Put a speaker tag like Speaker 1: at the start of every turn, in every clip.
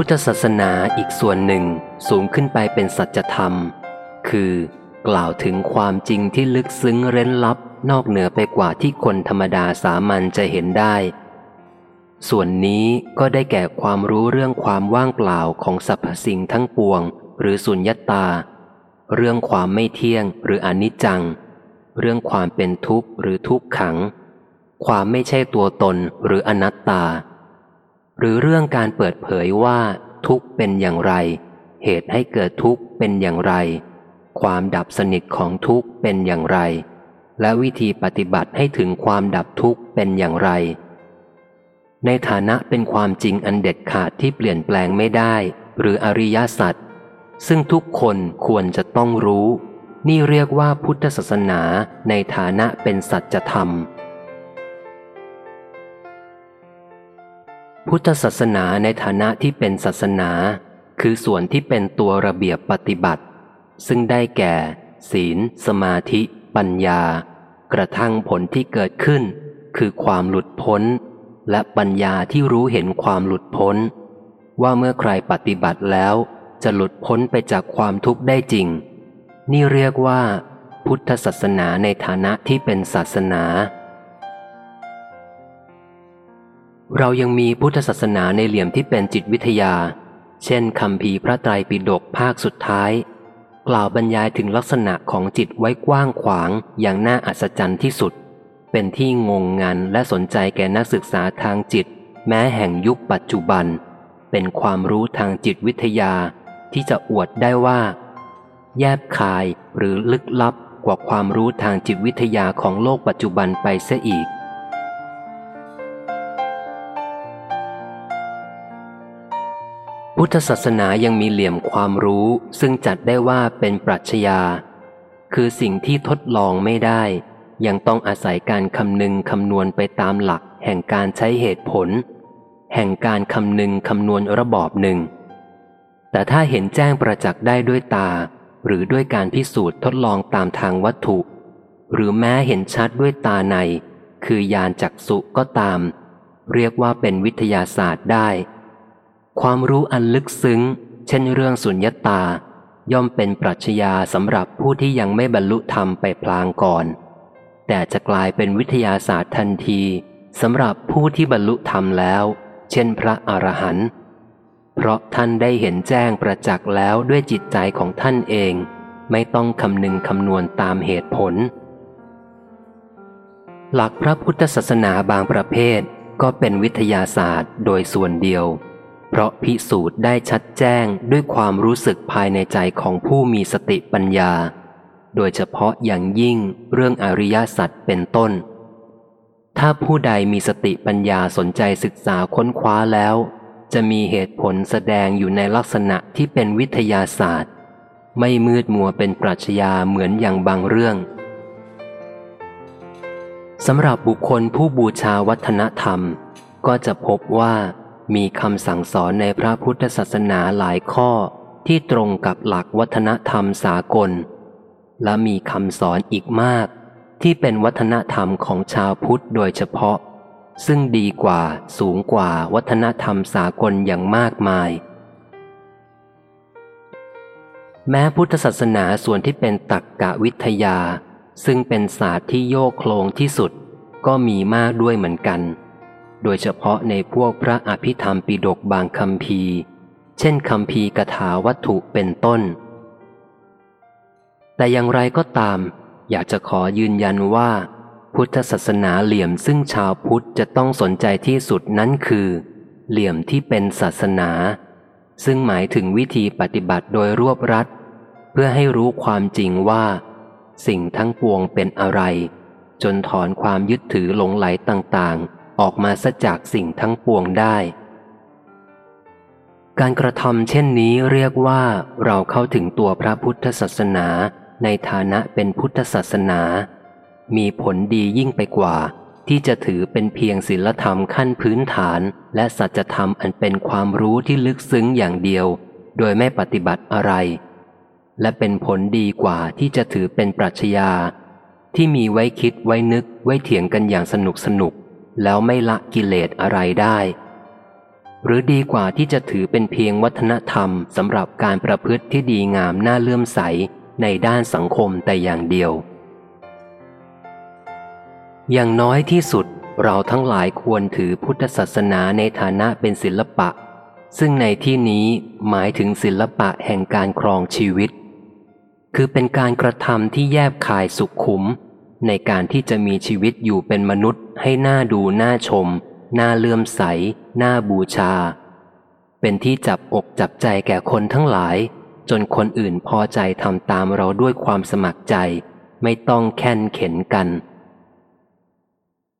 Speaker 1: พุทธศาสนาอีกส่วนหนึ่งสูงขึ้นไปเป็นสัจธรรม คือกล่าวถึงความจริงที่ลึกซึ้งเร้นลับนอกเหนือไปกว่าที่คนธรรมดาสามัญจะเห็นได้ ส่วนนี้ก็ได้แก่ความรู้เรื่องความว่างเปล่าของสรรพสิ่งทั้งปวง หรือสุญญตา เรื่องความไม่เที่ยงหรืออนิจจัง เรื่องความเป็นทุกข์หรือทุกขัง ความไม่ใช่ตัวตนหรืออนัตตา หรือเรื่องการเปิดเผยว่าทุกข์เป็นอย่างไร เหตุให้เกิดทุกข์เป็นอย่างไร ความดับสนิทของทุกข์เป็นอย่างไร และวิธีปฏิบัติให้ถึงความดับทุกข์เป็นอย่างไร ในฐานะเป็นความจริงอันเด็ดขาดที่เปลี่ยนแปลงไม่ได้ หรืออริยสัจซึ่งทุกคนควรจะต้องรู้ นี่เรียกว่าพุทธศาสนาในฐานะเป็นสัจธรรม พุทธศาสนาในฐานะที่เป็นศาสนา คือส่วนที่เป็นตัวระเบียบปฏิบัติ ซึ่งได้แก่ ศีล สมาธิ ปัญญา กระทั่งผลที่เกิดขึ้น คือความหลุดพ้น และปัญญาที่รู้เห็นความหลุดพ้น ว่าเมื่อใครปฏิบัติแล้ว จะหลุดพ้นไปจากความทุกข์ได้จริง นี่เรียกว่า พุทธศาสนาในฐานะที่เป็นศาสนา เรายังมีพุทธศาสนาในเหลี่ยมที่เป็นจิตวิทยา เช่นคำพีพระไตรปิฎกภาคสุดท้าย กล่าวบรรยายถึงลักษณะของจิตไว้กว้างขวางอย่างน่าอัศจรรย์ที่สุด เป็นที่งงงันและสนใจแก่นักศึกษาทางจิต แม้แห่งยุคปัจจุบัน เป็นความรู้ทางจิตวิทยา ที่จะอวดได้ว่า แยบคายหรือลึกลับกว่าความรู้ทางจิตวิทยาของโลกปัจจุบันไปเสียอีก พุทธศาสนายังมีเหลี่ยมความรู้ ซึ่งจัดได้ว่าเป็นปรัชญา คือสิ่งที่ทดลองไม่ได้ ยังต้องอาศัยการคำนึงคำนวณไปตามหลัก แห่งการใช้เหตุผล แห่งการคำนึงคำนวณระบอบหนึ่ง แต่ถ้าเห็นแจ้งประจักษ์ได้ด้วยตา หรือด้วยการพิสูจน์ทดลองตามทางวัตถุ หรือแม้เห็นชัดด้วยตาใน คือยานจักสุก็ตาม เรียกว่าเป็นวิทยาศาสตร์ได้ ความรู้อันลึกซึ้ง เช่นเรื่องสุญญตา ย่อมเป็นปรัชญาสำหรับผู้ที่ยังไม่บรรลุธรรมไปพลางก่อน แต่จะกลายเป็นวิทยาศาสตร์ทันทีสำหรับผู้ที่บรรลุธรรมแล้ว เช่นพระอรหันต์เพราะท่านได้เห็นแจ้งประจักษ์แล้วด้วยจิตใจของท่านเอง ไม่ต้องคำนึงคำนวณตามเหตุผล หลักพระพุทธศาสนาบางประเภทก็เป็นวิทยาศาสตร์โดยส่วนเดียว เพราะพิสูจน์ได้ชัดแจ้งด้วยความรู้สึกภายในใจของผู้มีสติปัญญา โดยเฉพาะอย่างยิ่งเรื่องอริยสัจเป็นต้น ถ้าผู้ใดมีสติปัญญาสนใจศึกษาค้นคว้าแล้ว จะมีเหตุผลแสดงอยู่ในลักษณะที่เป็นวิทยาศาสตร์ ไม่มืดมัวเป็นปรัชญาเหมือนอย่างบางเรื่องสำหรับบุคคลผู้บูชาวัฒนธรรม ก็จะพบว่า มีคำสั่งสอนในพระพุทธศาสนาหลายข้อที่ตรงกับหลักวัฒนธรรมสากล และมีคำสอนอีกมาก ที่เป็นวัฒนธรรมของชาวพุทธโดยเฉพาะ ซึ่งดีกว่าสูงกว่าวัฒนธรรมสากลอย่างมากมาย แม้พุทธศาสนาส่วนที่เป็นตักกะวิทยา ซึ่งเป็นศาสตร์ที่โยกโคลงที่สุด ก็มีมากด้วยเหมือนกัน โดยเฉพาะในพวกพระอภิธรรมปิดกบางคำพีเช่นคำพีกถาวัตถุเป็นต้น แต่อย่างไรก็ตาม อยากจะขอยืนยันว่า พุทธศาสนาเหลี่ยมซึ่งชาวพุทธจะต้องสนใจที่สุดนั้นคือ เหลี่ยมที่เป็นศาสนา ซึ่งหมายถึงวิธีปฏิบัติโดยรวบรัดเพื่อให้รู้ความจริงว่า สิ่งทั้งปวงเป็นอะไร จนถอนความยึดถือหลงไหลต่างๆ ออกมาซะจากสิ่งทั้งปวงได้ การกระทำเช่นนี้เรียกว่าเราเข้าถึงตัวพระพุทธศาสนาในฐานะเป็นพุทธศาสนา มีผลดียิ่งไปกว่า ที่จะถือเป็นเพียงศีลธรรมขั้นพื้นฐาน และสัจธรรมอันเป็นความรู้ที่ลึกซึ้งอย่างเดียว โดยไม่ปฏิบัติอะไร และเป็นผลดีกว่าที่จะถือเป็นปรัชญาที่มีไว้คิดไว้นึกไว้เถียงกันอย่างสนุกสนุก แล้วไม่ละกิเลสอะไรได้ หรือดีกว่าที่จะถือเป็นเพียงวัฒนธรรมสำหรับการประพฤติที่ดีงามน่าเลื่อมใสในด้านสังคมแต่อย่างเดียว อย่างน้อยที่สุดเราทั้งหลายควรถือพุทธศาสนาในฐานะเป็นศิลปะ ซึ่งในที่นี้หมายถึงศิลปะแห่งการครองชีวิต คือเป็นการกระทำที่แยบคายสุขขุม ในการที่จะมีชีวิตอยู่เป็นมนุษย์ให้น่าดูน่าชมน่าเลื่อมใสน่าบูชา เป็นที่จับอกจับใจแก่คนทั้งหลาย จนคนอื่นพอใจทำตามเราด้วยความสมัครใจ ไม่ต้องแค้นเข็นกัน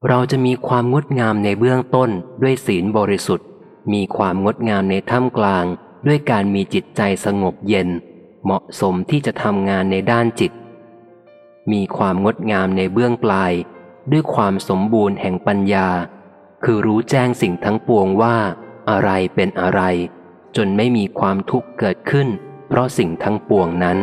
Speaker 1: เราจะมีความงดงามในเบื้องต้นด้วยศีลบริสุทธิ์ มีความงดงามในท่ามกลาง ด้วยการมีจิตใจสงบเย็น เหมาะสมที่จะทำงานในด้านจิต มีความงดงามในเบื้องปลาย ด้วยความสมบูรณ์แห่งปัญญา คือรู้แจ้งสิ่งทั้งปวงว่า อะไรเป็นอะไร จนไม่มีความทุกข์เกิดขึ้น เพราะสิ่งทั้งปวงนั้น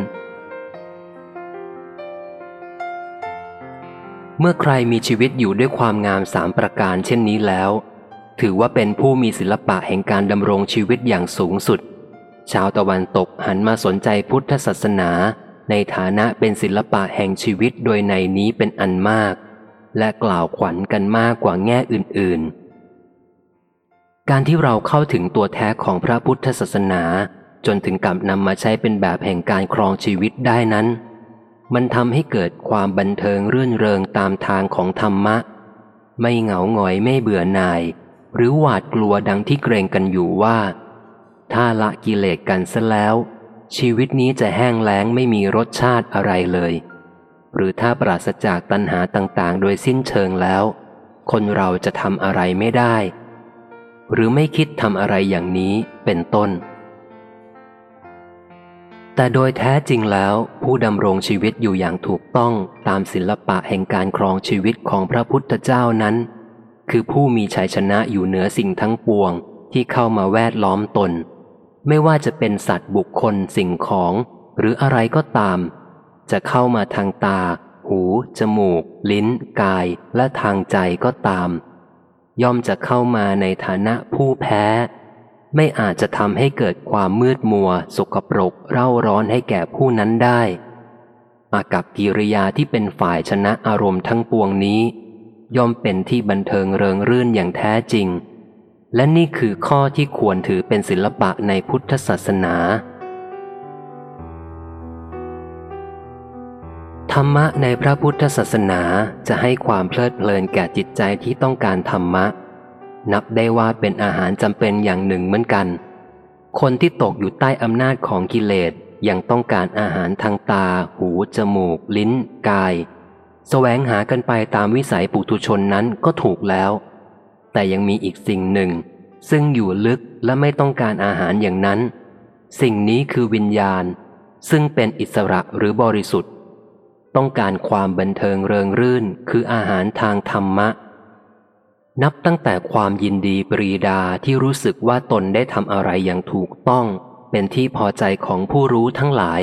Speaker 1: เมื่อใครมีชีวิตอยู่ด้วยความงามสามประการเช่นนี้แล้ว ถือว่าเป็นผู้มีศิลปะแห่งการดำรงชีวิตอย่างสูงสุด ชาวตะวันตกหันมาสนใจพุทธศาสนา ในฐานะเป็นศิลปะแห่งชีวิตโดยในนี้เป็นอันมาก และกล่าวขวัญกันมากกว่าแง่อื่น ๆ การที่เราเข้าถึงตัวแท้ของพระพุทธศาสนา จนถึงกับนำมาใช้เป็นแบบแห่งการครองชีวิตได้นั้น มันทำให้เกิดความบันเทิงรื่นเริงตามทางของธรรมะ ไม่เหงาหงอยไม่เบื่อหน่าย หรือหวาดกลัวดังที่เกรงกันอยู่ว่า ถ้าละกิเลสกันซะแล้ว ชีวิตนี้จะแห้งแล้งไม่มีรสชาติอะไรเลย หรือถ้าปราศจากตัณหาต่างๆ โดยสิ้นเชิงแล้ว คนเราจะทำอะไรไม่ได้ หรือไม่คิดทำอะไรอย่างนี้เป็นต้น แต่โดยแท้จริงแล้ว ผู้ดำรงชีวิตอยู่อย่างถูกต้องตามศิลปะแห่งการครองชีวิตของพระพุทธเจ้านั้น คือผู้มีชัยชนะอยู่เหนือสิ่งทั้งปวงที่เข้ามาแวดล้อมตน ไม่ว่าจะเป็นสัตว์บุคคลสิ่งของ หรืออะไรก็ตาม จะเข้ามาทางตา หู จมูก ลิ้น กาย และทางใจก็ตาม ย่อมจะเข้ามาในฐานะผู้แพ้ ไม่อาจจะทำให้เกิดความมืดมัว สกปรกเร่าร้อนให้แก่ผู้นั้นได้อากับกิริยาที่เป็นฝ่ายชนะอารมณ์ทั้งปวงนี้ ย่อมเป็นที่บันเทิงเริงรื่นอย่างแท้จริง และนี่คือข้อที่ควรถือเป็นศิลปะในพุทธศาสนา ธรรมะในพระพุทธศาสนาจะให้ความเพลิดเพลินแก่จิตใจที่ต้องการธรรมะ นับได้ว่าเป็นอาหารจำเป็นอย่างหนึ่งเหมือนกัน คนที่ตกอยู่ใต้อำนาจของกิเลสยังต้องการอาหารทางตา หู จมูก ลิ้น กายสแสวงหากันไปตามวิสัยปุถุชนนั้นก็ถูกแล้ว แต่ยังมีอีกสิ่งหนึ่ง ซึ่งอยู่ลึกและไม่ต้องการอาหารอย่างนั้น สิ่งนี้คือวิญญาณ ซึ่งเป็นอิสระหรือบริสุทธิ์ ต้องการความบันเทิงเริงรื่นคืออาหารทางธรรมะ นับตั้งแต่ความยินดีปรีดาที่รู้สึกว่าตนได้ทำอะไรอย่างถูกต้อง เป็นที่พอใจของผู้รู้ทั้งหลาย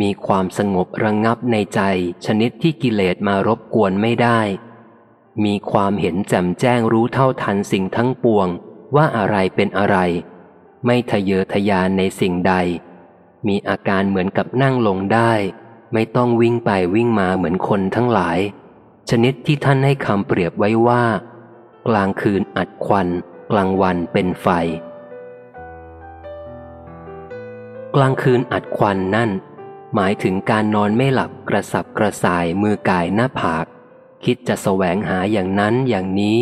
Speaker 1: มีความสงบระงงับในใจชนิดที่กิเลสมารบกวนไม่ได้ มีความเห็นแจ่มแจ้งรู้เท่าทันสิ่งทั้งปวง ว่าอะไรเป็นอะไร ไม่ทะเยอทะยานในสิ่งใด มีอาการเหมือนกับนั่งลงได้ ไม่ต้องวิ่งไปวิ่งมาเหมือนคนทั้งหลาย ชนิดที่ท่านให้คำเปรียบไว้ว่า กลางคืนอัดควัน กลางวันเป็นไฟ กลางคืนอัดควันนั่น หมายถึงการนอนไม่หลับกระสับกระส่ายมือกายหน้าผาก คิดจะแสวงหาอย่างนั้นอย่างนี้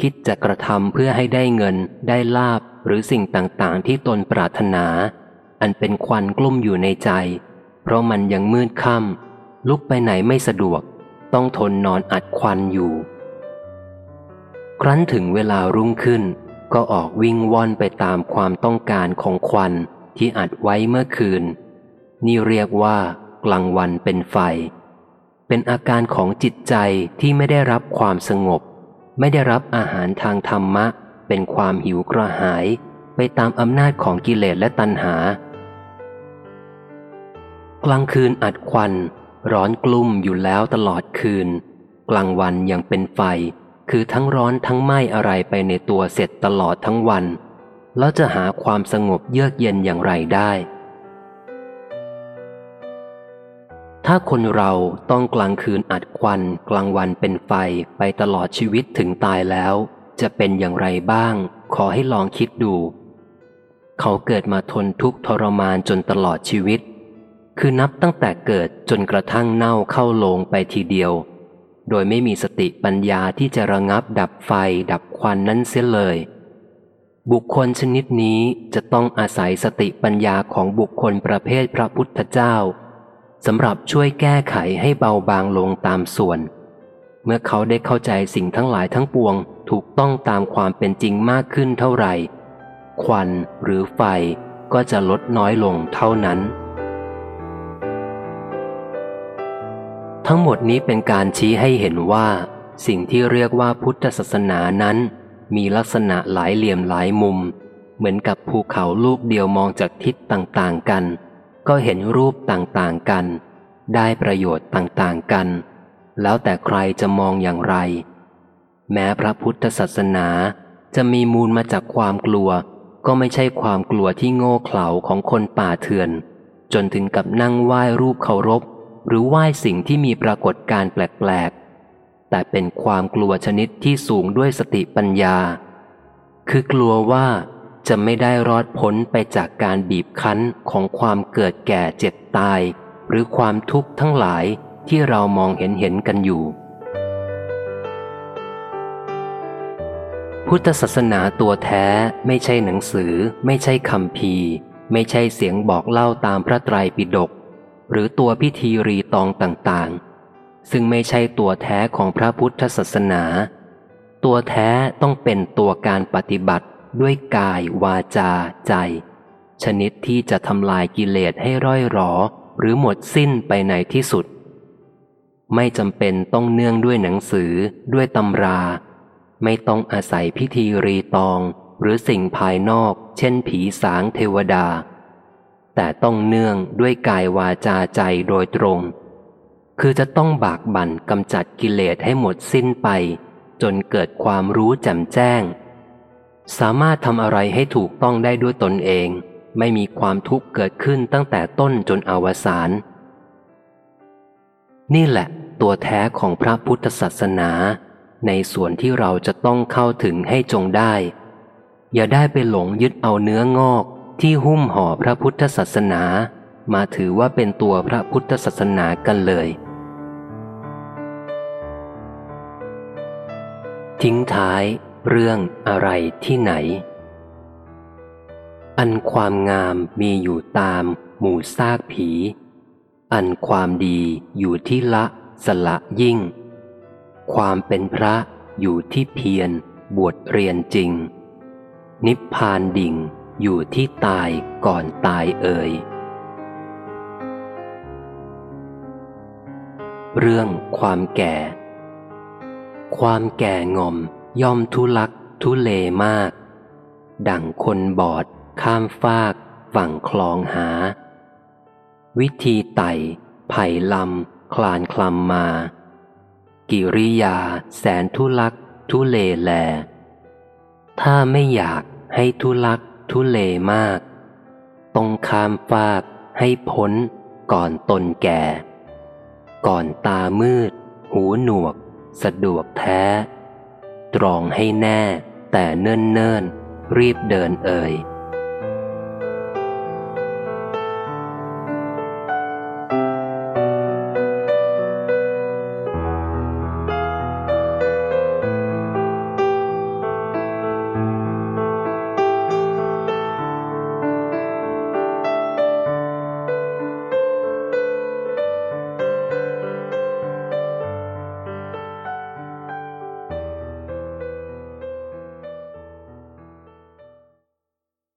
Speaker 1: คิดจะกระทำเพื่อให้ได้เงิน ได้ลาบหรือสิ่งต่างๆ ที่ตนปรารถนา อันเป็นควันกลุ่มอยู่ในใจ เพราะมันยังมืดค่ำลุกไปไหนไม่สะดวก ต้องทนนอนอัดควันอยู่ ครั้นถึงเวลารุ่งขึ้น ก็ออกวิ่งว่อนไปตามความต้องการของควันที่อัดไว้เมื่อคืน นี่เรียกว่ากลางวันเป็นไฟ เป็นอาการของจิตใจที่ไม่ได้รับความสงบ ไม่ได้รับอาหารทางธรรมะ เป็นความหิวกระหาย ไปตามอำนาจของกิเลสและตัณหา กลางคืนอัดควัน ร้อนกลุ่มอยู่แล้วตลอดคืน กลางวันยังเป็นไฟ คือทั้งร้อนทั้งไหม้อะไรไปในตัวเสร็จตลอดทั้งวัน แล้วจะหาความสงบเยือกเย็นอย่างไรได้ ถ้าคนเราต้องกลางคืนอัดควัน กลางวันเป็นไฟไปตลอดชีวิตถึงตายแล้ว จะเป็นอย่างไรบ้าง ขอให้ลองคิดดู เขาเกิดมาทนทุกข์ทรมานจนตลอดชีวิต คือนับตั้งแต่เกิดจนกระทั่งเน่าเข้าโลงไปทีเดียว โดยไม่มีสติปัญญาที่จะระงับดับไฟดับควันนั้นเสียเลย บุคคลชนิดนี้จะต้องอาศัยสติปัญญาของบุคคลประเภทพระพุทธเจ้า สำหรับช่วยแก้ไขให้เบาบางลงตามส่วน เมื่อเขาได้เข้าใจสิ่งทั้งหลายทั้งปวงถูกต้องตามความเป็นจริงมากขึ้นเท่าไหร่ ควันหรือไฟก็จะลดน้อยลงเท่านั้น ทั้งหมดนี้เป็นการชี้ให้เห็นว่า สิ่งที่เรียกว่าพุทธศาสนานั้น มีลักษณะหลายเหลี่ยมหลายมุม เหมือนกับภูเขาลูกเดียวมองจากทิศต่างๆกัน ก็เห็นรูปต่างๆกัน ได้ประโยชน์ต่างๆกัน แล้วแต่ใครจะมองอย่างไร แม้พระพุทธศาสนาจะมีมูลมาจากความกลัว ก็ไม่ใช่ความกลัวที่โง่เขลาของคนป่าเถื่อน จนถึงกับนั่งไหว้รูปเคารพ หรือไหว้สิ่งที่มีปรากฏการแปลกๆ แต่เป็นความกลัวชนิดที่สูงด้วยสติปัญญา คือกลัวว่า จะไม่ได้รอดพ้นไปจากการบีบคั้นของความเกิดแก่เจ็บตาย หรือความทุกข์ทั้งหลายที่เรามองเห็นเห็นกันอยู่ พุทธศาสนาตัวแท้ไม่ใช่หนังสือ ไม่ใช่คำพีไม่ใช่เสียงบอกเล่าตามพระไตรปิฎกหรือตัวพิธีรีตองต่างๆ ซึ่งไม่ใช่ตัวแท้ของพระพุทธศาสนา ตัวแท้ต้องเป็นตัวการปฏิบัติ ด้วยกายวาจาใจ ชนิดที่จะทำลายกิเลสให้ร่อยหรอ หรือหมดสิ้นไปในที่สุด ไม่จำเป็นต้องเนื่องด้วยหนังสือด้วยตำรา ไม่ต้องอาศัยพิธีรีตอง หรือสิ่งภายนอก เช่นผีสางเทวดา แต่ต้องเนื่องด้วยกายวาจาใจโดยตรง คือจะต้องบากบั่นกำจัดกิเลสให้หมดสิ้นไป จนเกิดความรู้แจ่มแจ้ง สามารถทำอะไรให้ถูกต้องได้ด้วยตนเอง ไม่มีความทุกข์เกิดขึ้นตั้งแต่ต้นจนอวสานนี่แหละ ตัวแท้ของพระพุทธศาสนา ในส่วนที่เราจะต้องเข้าถึงให้จงได้ อย่าได้ไปหลงยึดเอาเนื้องอกที่หุ้มห่อพระพุทธศาสนา มาถือว่าเป็นตัวพระพุทธศาสนากันเลย ทิ้งท้าย เรื่องอะไรที่ไหน อันความงามมีอยู่ตาม หมู่ซากผี อันความดีอยู่ที่ละสละยิ่ง ความเป็นพระอยู่ที่เพียรบวชเรียนจริง นิพพานดิ่งอยู่ที่ตายก่อนตายเอ่ยเรื่องความแก่ ความแก่งอม ย่อมทุลักทุเลมาก ดั่งคนบอด ข้ามฟาก ฝั่งคลองหา วิธีไต่ ไผ่ลำ คลานคลำมา กิริยา แสนทุลักทุเลแล ถ้าไม่อยากให้ทุลักทุเลมาก ต้องข้ามฟากให้พ้นก่อนตนแก่ ก่อนตามืด หูหนวก สะดวกแท้ ตรองให้แน่ แต่เนิ่นเนิ่นรีบเดินเอ่ย